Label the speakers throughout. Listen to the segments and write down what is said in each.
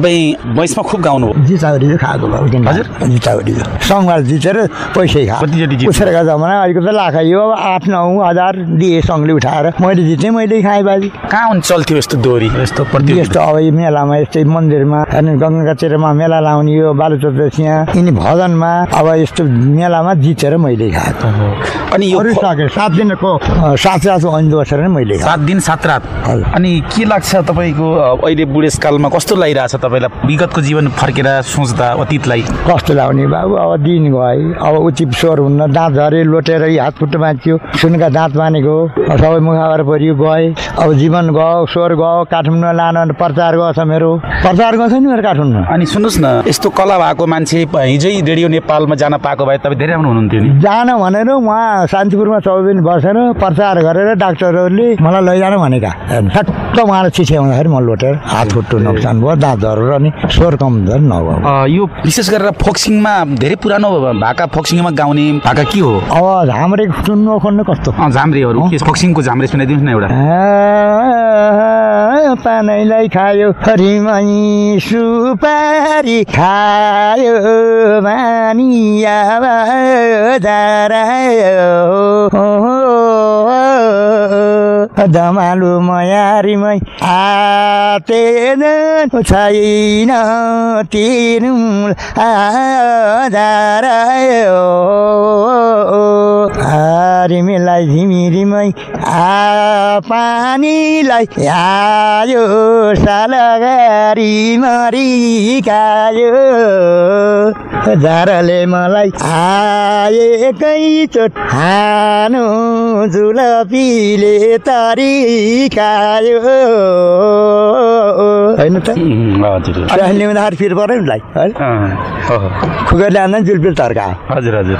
Speaker 1: तपाईँ भैँसमा खुब गाउनु हो
Speaker 2: जितावरी खाएको
Speaker 1: हजुर?
Speaker 2: जितावरी सङ्घबाट जितेर पैसै खा।
Speaker 1: कतिचोटि जित्नु?
Speaker 2: उसरका जमाना अहिलेको त लाख यो अब आठ नौ हजार दिए सङ्घले उठाएर। मैले जितेँ मैले खाएँ बाजी।
Speaker 1: कहाँ हुन्छ चल्थ्यो यस्तो दोहोरी यस्तो
Speaker 2: यस्तो अब यो मेलामा यस्तै मन्दिरमा अनि गङ्गाका तेह्रमा मेला लाउने यो बालुचन्द्रसिंह यिनी भजनमा अब यस्तो मेलामा जितेर मैले खाएको।
Speaker 1: अनि यो
Speaker 2: सात दिनको सात रातको ऐन बसेर नै मैले खाएको।
Speaker 1: सात दिन सात रात। अनि के लाग्छ तपाईँको अहिले बुढेसकालमा कस्तो लागिरहेछ तपाईँलाई विगतको जीवन फर्केर सोच्दा अतीतलाई?
Speaker 2: कस्तो लाग्ने बाबु? अब दिन गयो। अब उचित स्वर हुन्न दाँत झरे लोटेर हात खुट्टो बाँचियो सुनका दाँत बाँधेको अब सबै मुखाबाट परियो गए। अब जीवन गयो स्वर गयो काठमाडौँ लान प्रचार गएछ मेरो। प्रचार गएको छ नि मेरो काठमाडौँ
Speaker 1: अनि सुन्नुहोस् न यस्तो कला भएको मान्छे हिजै रेडियो नेपालमा जान पाएको भए तपाईँ धेरै राम्रो हुनुहुन्थ्यो नि।
Speaker 2: जान भनेर उहाँ शान्तिपुरमा चौध दिन बसेर प्रचार गरेर डाक्टरहरूले मलाई लैजान भनेका। ठ्याक्क उहाँलाई चिठी आउँदाखेरि म लोटेर हात खुट्टो नोक्सान भयो दाँत झरेर अनि स्वर कमजोर नभयो
Speaker 1: अ, यो विशेष गरेर फोक्सिङमा धेरै पुरानो भाका फोक्सिङमा गाउने भाका के हो?
Speaker 2: अब हाम्रै सुन्नु खोज्नु कस्तो?
Speaker 1: झाम्रेहरू फोक्सिङको झाम्रे सुनाइदिनुहोस् न एउटा।
Speaker 2: पानैलाई खायो हरिमई सुपारी खायो मानिया दमालु मयारीमै आतेन छैन तिनु आधारायो। झिमिरीमै आ पानीलाई आयो सालगारी मरिकायो। झारले मलाई आएकै चोट। हानो जुलपीले तरिकायो होइन त? ल्याउँदाखेरि फेरि पऱ्यो नि आउँदा नि जुलपिल तर्का।
Speaker 1: हजुर हजुर।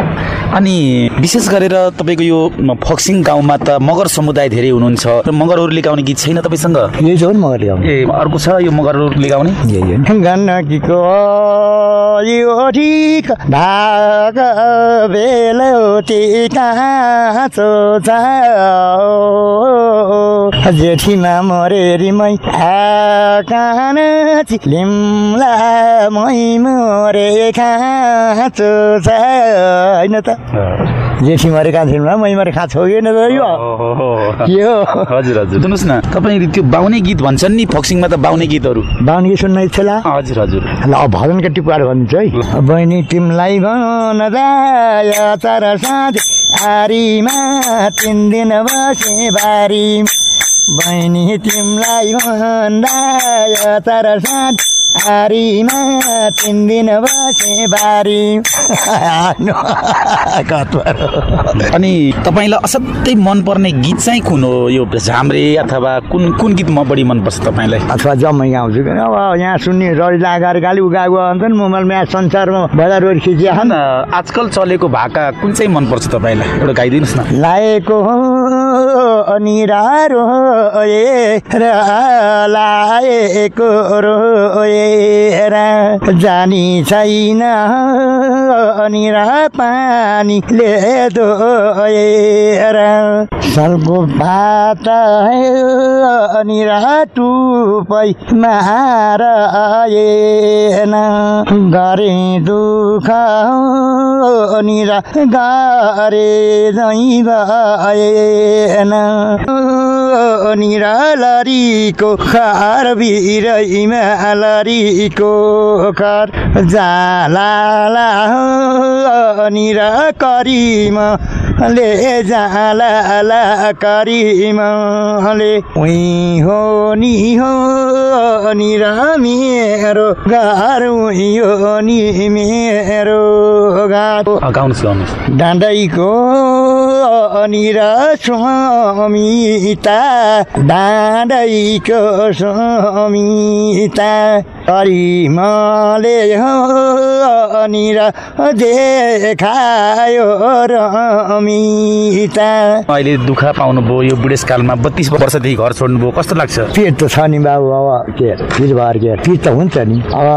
Speaker 1: अनि विशेष गरेर तपाईँको यो फक्सिङ गाउँमा त मगर समुदाय धेरै हुनुहुन्छ। र मगरहरूले गाउने गीत छैन तपाईँसँग?
Speaker 2: यही छ नि मगर ल्याउने
Speaker 1: ए अर्को छ यो मगरहरूले गाउने
Speaker 2: गण्डकीको ठिक भाग बेलौटी काँचो छ जेठीमा मरेरीमै आकान चिलिम्ला मै मरे छ होइन त। जेठी मरे काँचिलिम्ला मै मरे खाँचो हो कि होइन त यो? के हो
Speaker 1: हजुर हजुर। सुन्नुहोस् न तपाईँ त्यो बाउने गीत भन्छन् नि फक्सिङमा त बाउने गीतहरू।
Speaker 2: बाहुनी सुन्न इच्छा ला।
Speaker 1: हजुर हजुर।
Speaker 2: ल भजनका टिपुवाहरू भनिदिन्छु है। बहिनी तिमीलाई भन दाया तर साँझ आरीमा तिन दिन बसे बारी बहिनी तिमीलाई भन्दा तर साँझ आरीमा तिन दिन बसे बारी
Speaker 1: अनि तपाईँलाई असाध्यै मनपर्ने गीत चाहिँ कुन हो? यो झाम्रे अथवा कुन कुन गीत म बढी मनपर्छ तपाईँलाई?
Speaker 2: अथवा जम्मै गाउँछु किन अब यहाँ सुन्ने रडी लगाएर गाली उगाएको हुन्छ नि मोबाइलमा यहाँ संसारमा बजारहरू खिचिया
Speaker 1: न आजकल चलेको भाका कुन चाहिँ मनपर्छ तपाईँलाई? एउटा गाइदिनुहोस् न।
Speaker 2: लाएको निरारो र लाएको रोएर जानी छैन। निरा पानीले धोएर सल्को भात निरा टुपै मार आएन। गरे दुःख निरा गरे जै भएन। निरालरीको खार बिरैमा लरीको खार जाला निरा करिमा। ले जाला करिमाले उही हो नि हो निरा मेरो घर उही हो नि मेरो
Speaker 1: गाउनुहोस्
Speaker 2: डाँडैको निरा स्वामिता डाँडैको स्वामिता करिमले हो निरा देखायो रमिता।
Speaker 1: अहिले दुःख पाउनुभयो यो बुढेसकालमा बत्तिस वर्षदेखि घर छोड्नुभयो कस्तो लाग्छ?
Speaker 2: पिर त छ नि बाबु अब के पिर भएर के पिर त हुन्छ नि? अब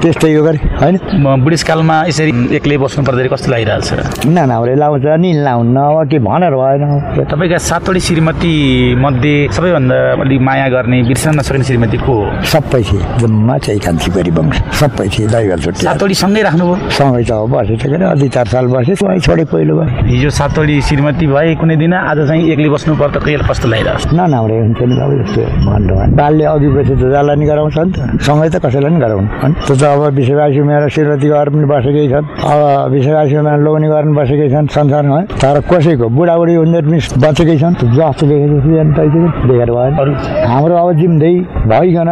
Speaker 2: त्यस्तै यो गरे होइन?
Speaker 1: बुढेसकालमा यसरी एक्लै बस्नु पर्दाखेरि कस्तो लागिरहेछ
Speaker 2: नानाहरूले लाउँछ नि लाउन्न अब के भनेर भएन?
Speaker 1: तपाईँका सातवटी श्रीमती मध्ये सबैभन्दा अलिक माया गर्ने बिर्सन नसक्ने श्रीमती को हो?
Speaker 2: सबै थिए जम्मा चाहिँ कान्छी परिवंश सबै थिए दैगल छुट्टी
Speaker 1: सातवटी सँगै राख्नुभयो
Speaker 2: सँगै त अब बसेछ के अधि चार साल बसेँ छोडे छोडे पहिलो भयो
Speaker 1: हिजो सातवटी श्रीमती भए कुनै दिन आज चाहिँ एक्लै बस्नु पर्दा कहिले कस्तो लागिरहेछ
Speaker 2: ननाउरे हुन्छ नि बाबु यस्तो भन्नुभयो बालले अघि पछि त जसलाई नि गराउँछ नि त। सँगै त कसैलाई पनि गराउनु त्यो त अब विषयवासी मेरो श्रीमती घर पनि बसेकै छन्। अब विषयवासीमा लोग्ने गर्न बसेकै छन् संसारमा है। तर कसैको बुढाबुढी उनीहरू पनि बचेकै छन्। जस्तो देखेको छु देखेर भयो हाम्रो अब जिम्दै भइकन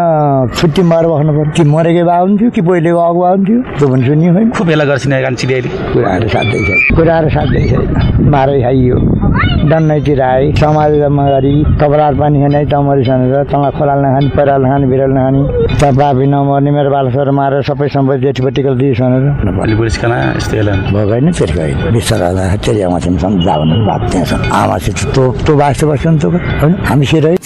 Speaker 2: छुट्टी मार बस्नु पर्यो कि मरेकै भए हुन्थ्यो कि पहिलेको अगुवा हुन्थ्यो? त्यो पनि सुन्यो होइन।
Speaker 1: खुब भेला गर्छिन् कान्छीले अहिले।
Speaker 2: कुराहरू साध्यै छैन। कुराहरू साध्यै छैन। मारै खाइयो। डन्नैतिर आए। समाज जम्मा गरी कपडार पानी खाने तमरी सनेर तँलाई खोलाल नखाने पहिराल नखाने बिराल नखाने त बाबी नमर्ने मेरो बालसोर मारेर सबै सम्पत्ति जेठीपट्टिको दिइस भनेर
Speaker 1: भोलि बुढेसकालमा यस्तो
Speaker 2: नै त्यसको होइन। आमा चाहिँ सम्झाउनु बात त्यहाँ छ आमासित तँ तँ बाँच्नु बस्छ नि त। होइन? हामी सिरै।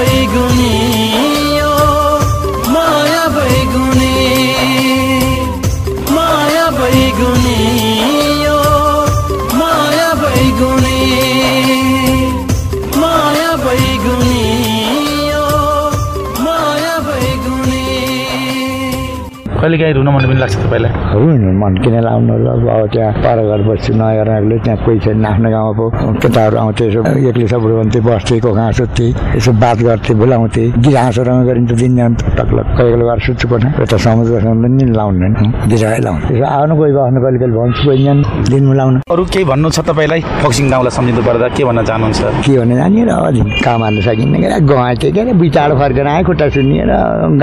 Speaker 3: माया बैगुनी यो
Speaker 1: कहिलेकाहीँ रुन मन पनि लाग्छ तपाईँलाई?
Speaker 2: रुनु मन किन लाउनु र अब त्यहाँ पर घर बस्छु नयाँ त्यहाँ कोही छैन आफ्नो गाउँमा पो केटाहरू आउँथे यसो एक्लै सबहरू भन्थे बस्थे कोखा सुत्थे यसो बात गर्थे बोलाउँथे गीत हाँसोसँग गरिन्छ दिन टक्लक कहिले कहिले गएर सुत्छु कोठा यता समुद्र बस्नु नि लाउनु गिराए लाउनु। यसो आउनु कोही बस्नु कहिले कहिले भन्छु कोही जानु दिनमा लाउनु।
Speaker 1: अरू केही भन्नु छ तपाईँलाई? फक्सिङ गाउँलाई सम्झिनु पर्दा के भन्न चाहनुहुन्छ?
Speaker 2: के भने जाने र अझै काम हाल्नु सकिन्न क्या गएँ के अरे बिचाड फर्केर आएँ खुट्टा सुनिएर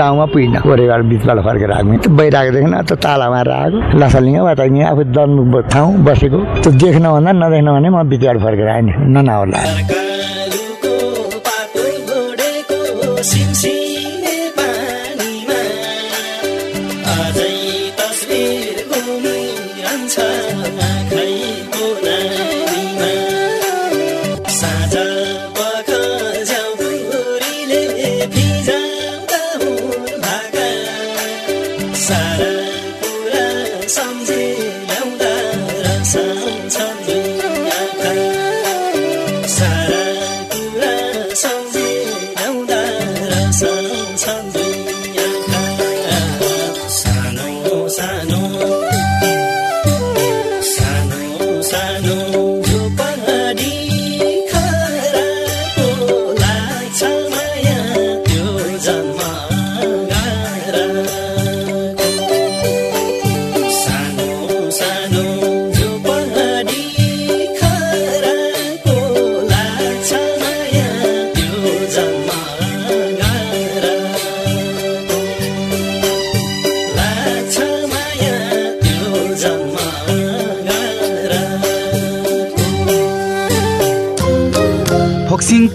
Speaker 2: गाउँमा पुगिन। कोरेबाट बिचबाट फर्केर आएको। त बाहिर आएको देखेन त ताला मारेर आएको लसलिङ बताइने आफू जन्म ठाउँ बसेको। त्यो देख्न भन्दा नदेख्न भने म बिचबाट फर्केर आएँ नि ननाउला
Speaker 3: सारा कुरा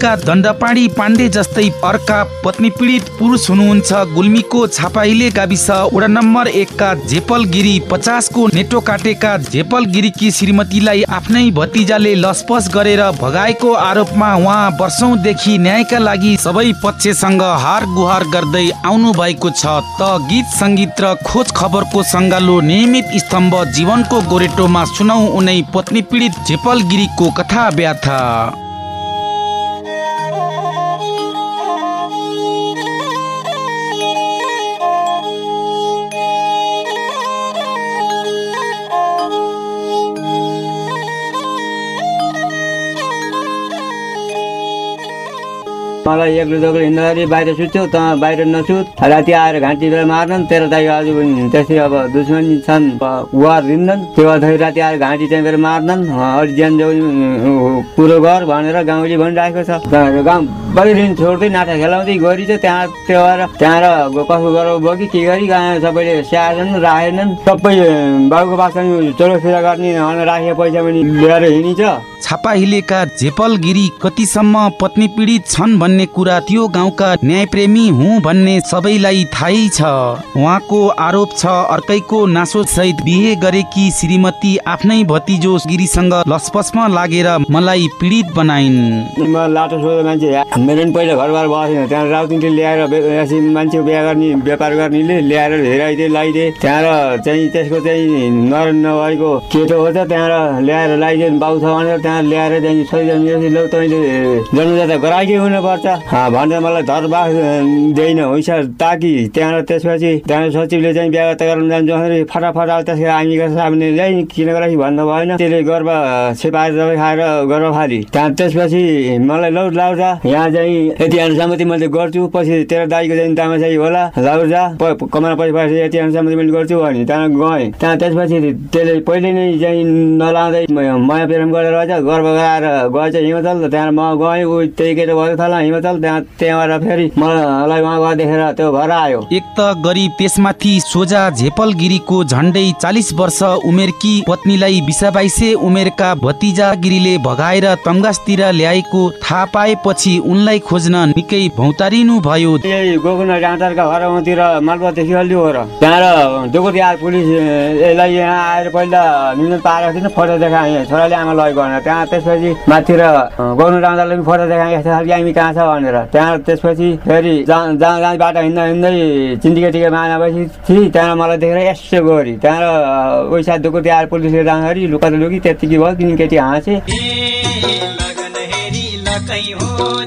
Speaker 1: फोक्सिङका दण्डपाडी पाण्डे जस्तै अर्का पत्नी पीडित पुरुष हुनुहुन्छ गुल्मीको छापाहिले गाविस। वडा नम्बर एकका झेपलगिरी पचासको नेटो काटेका झेपलगिरीकी श्रीमतीलाई आफ्नै भतिजाले लसपस गरेर भगाएको आरोपमा उहाँ वर्षौंदेखि न्यायका लागि सबै पक्षसँग हार गुहार गर्दै आउनु भएको छ। त गीत सङ्गीत र खोज खबरको सङ्गालो नियमित स्तम्भ जीवनको गोरेटोमा सुनौ उनै पत्नी पीडित झेपलगिरीको कथा व्याथा
Speaker 4: मलाई एक्लो दोक्लो हिँड्दाखेरि बाहिर सुत्थ्यौ त बाहिर नसुत। राति आएर घाँटीलाई मार्छन् तेरो दाइ आज पनि त्यस्तै अब दुश्मनी छन्। वार दिन्छन् त्यो गर्दाखेरि राति आएर घाँटी चाहिँ फेरि मार्छन् अलि ज्यान जाउ कुरो गर भनेर गाउँले भनिरहेको छ। गाउँ बगिदिन छोड्दै नाटा खेलाउँदै गरी चाहिँ त्यहाँ त्यो भएर त्यहाँ र कसो गरेर बोकी के गरी गाँ सबैले स्याहारेनन् राखेनन्। सबै बाबुको बासा चोलो फिरा गर्ने अनि राखेको पैसा पनि लिएर हिँडिन्छ।
Speaker 1: छापा हिलेका झेपल गिरी कतिसम्म पत्नी पीडित छन् भन्ने कुरा त्यो गाउँका न्यायप्रेमी हुँ भन्ने सबैलाई थाहै छ। उहाँको आरोप छ अर्कैको नासो सहित बिहे गरेकी श्रीमती आफ्नै भतिजो गिरीसँग लसपसमा लागेर मलाई पीडित बनाइन्।
Speaker 4: लाटो मान्छे। मेरो पनि पहिला घरबार बसेन त्यहाँ राउतिङले ल्याएर मान्छे बिहा गर्ने व्यापार गर्नेले ल्याएर हेराइदिए लगाइदिए। त्यहाँ चाहिँ त्यसको चाहिँ नर नभएको केटो हो त त्यहाँ ल्याएर लगाइदिए बाउ छ भनेर त्यहाँ ल्याएर चाहिँ सही लौ तैँले जन्मजात गराएकै हुनुपर्छ। भनेर मलाई धरबास दिएन। हुन्छ ताकि त्यहाँ त्यसपछि त्यहाँ सचिवले चाहिँ बिहा गर्न जान्छ। फटाफट अब त्यसको हामीको सामने ल्याइ किन गराइ भन्नु भएन। त्यसले गर्व छेपाएर खाएर गर्व फाली। त्यहाँ त्यसपछि मलाई लौ लाउ जा यहाँ चाहिँ यति अनुसम्मति मैले गर्छु। पछि तेरो दाईको चाहिँ चाहिँ होला लाउ जा। कमाएर पैसा पाएपछि यति अनुसम्मति मैले गर्छु भने त्यहाँ गएँ। त्यहाँ त्यसपछि त्यसले पहिले नै चाहिँ नलाउँदै माया प्रेम गरेर चाहिँ गर्व गराएर गएछ हिमाचल। त्यहाँ म गएँ ऊ त्यही केटो भएको थाल हिमाचल। त्यहाँ त्यहाँबाट फेरि मलाई उहाँ गएर देखेर त्यो भएर आयो।
Speaker 1: एक त गरिब त्यसमाथि सोझा झेपल गिरीको झन्डै चालिस वर्ष उमेरकी पत्नीलाई बिसाबाइसे उमेरका भतिजा गिरीले भगाएर तम्गासतिर ल्याएको थाहा पाएपछि उनलाई खोज्न निकै भौतारिनु भयो।
Speaker 4: हराउतिर मालबत्ती खिल्यो हो र। त्यहाँ र आएर पुलिस यसलाई यहाँ आएर पहिला निजन पारेको थिएन फोटो देखाएँ। छोराले आमा लगेको भनेर त्यहाँ त्यसपछि माथि र गोकुल डाँडालाई पनि फोटो देखाएँ। यस्तो खालको हामी कहाँ छ भनेर। त्यहाँ त्यसपछि फेरि जहाँ जहाँ जहाँ बाटो हिँड्दा हिँड्दै चिन्डिके टिके माना बसी थिएँ त्यहाँ मलाई देखेर यसो गरी। त्यहाँ र पैसा दोकोटी आएर पुलिसले जाँदाखेरि लुका त लुकी त्यत्तिकै भयो। किन केटी हाँसे।
Speaker 3: लगन हेरी लकै हो।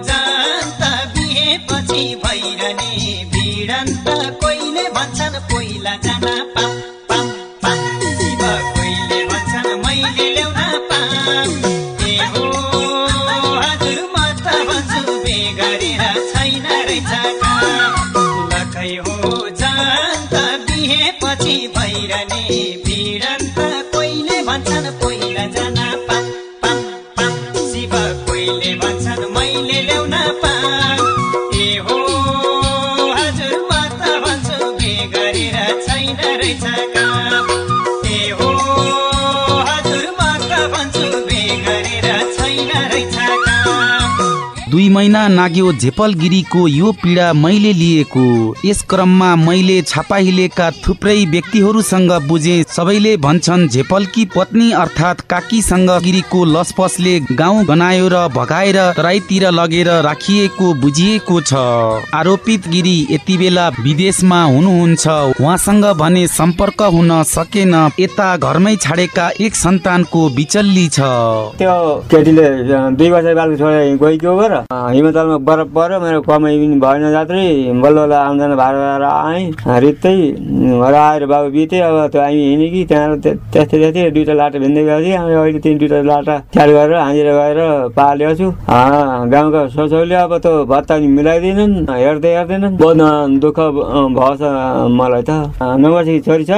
Speaker 3: छैन रहेछ
Speaker 1: महिना नाग्यो झेपल गिरीको यो पीडा मैले लिएको। यस क्रममा मैले छापाहिलेका थुप्रै व्यक्तिहरूसँग बुझे सबैले भन्छन् झेपलकी पत्नी अर्थात् काकीसँग गिरीको लसपसले गाउँ गनायो र भगाएर तराईतिर लगेर राखिएको बुझिएको छ। आरोपित गिरी यति बेला विदेशमा हुनुहुन्छ। उहाँसँग भने सम्पर्क हुन सकेन। यता घरमै छाडेका एक सन्तानको बिचल्ली छ।
Speaker 4: त्यो केटीले दुई वर्ष बालको छोरा गइको गर अँ, हिमाचलमा बरफ पऱ्यो मेरो कमाइ पनि भएन जात्रै। बल्ल बल्ल आम्दानी भाडा आएँ रित्तै अँ, र आएर बाबु बिते अब त्यो हामी हिँड्यो कि त्यहाँ त्य- त्यस्तै त्यस्तै दुइटा लाटा भिन्दै गएको थिएँ। अहिले तिन दुइटा लाटा स्याहार गरेर हाँजेर गएर पालेको छु। गाउँका सोचौले अब त्यो भत्ता नि मिलाइदिनन् हेर्दै हेर्दैनन्। बहुत दुःख भएछ मलाई त। अँ, नौ वर्षकी छोरी छ?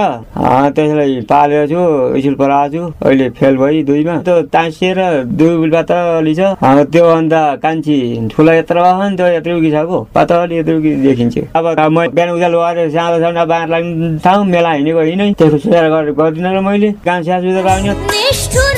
Speaker 4: त्यसलाई पालेको छु स्कुल पढाएको छु। अहिले फेल भई दुईमा। त्यो ताँसिएर दुई पातली छ अँ, त्योभन्दा कान्छी ठुलो यत्रो त्यो यत्रो उकिसक्यो पातली यत्रो उकि देखिन्छ अब म बिहान उज्यालो गरेर साँझ साँझ बाँड लाग्ने ठाउँ मेला हिँडेको हिँडै त्यसको सुधार गरेर गर्दिनँ र मैले काम स्याहार सुधार गर्ने